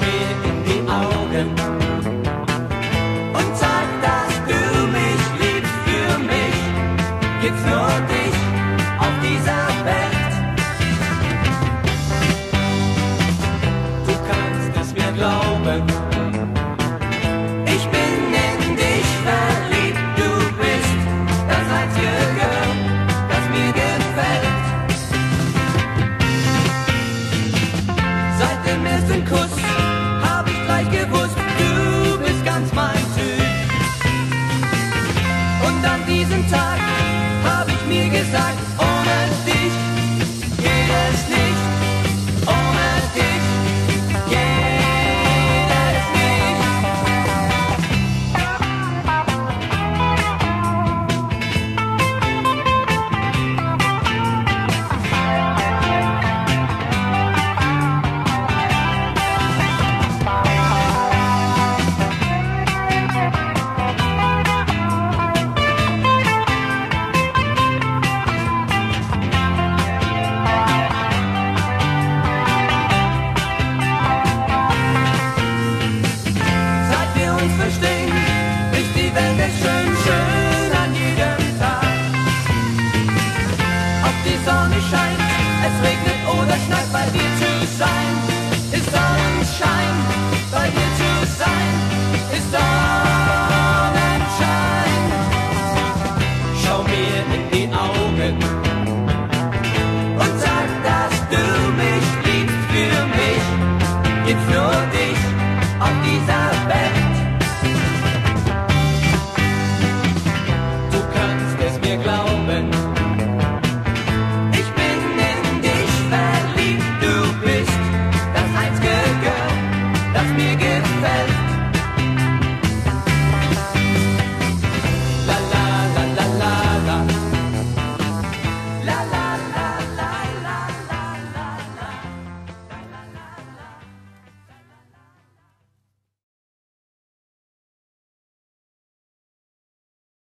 mir in die Augen. Tag, hab ich mir gesagt, ohne dich Leben ist schön, schön an jedem Tag. Ob die Sonne scheint, es regnet oder schneit, bei dir zu sein, ist Sonnenschein. Bei dir zu sein, ist Sonnenschein. Schau mir in die Augen und sag, dass du mich liebst für mich. Jetzt nur dich auf dieser Welt.